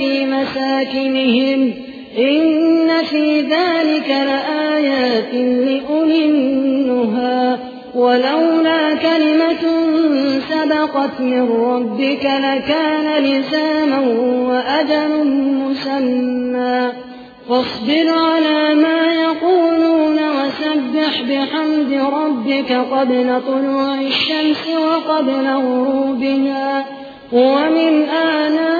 في مساكنهم إن في ذلك لآيات لأولي النهى. ولولا كلمة سبقت من ربك لكان لزاما وأجل مسمى. فاصبر على ما يقولون وسبح بحمد ربك قبل طلوع الشمس وقبل غروبها. ومن الليل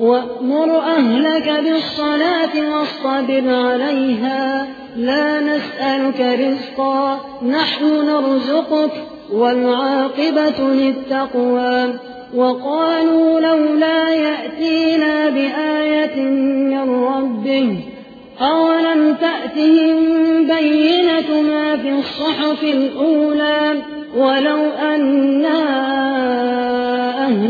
وأمر أهلك بالصلاة واصطبر عليها لا نسألك رزقا نحن نرزقك والعاقبة للتقوى وقالوا لولا يأتينا بآية من ربه أولم تأتهم بينة ما في الصحف الأولى ولو أنا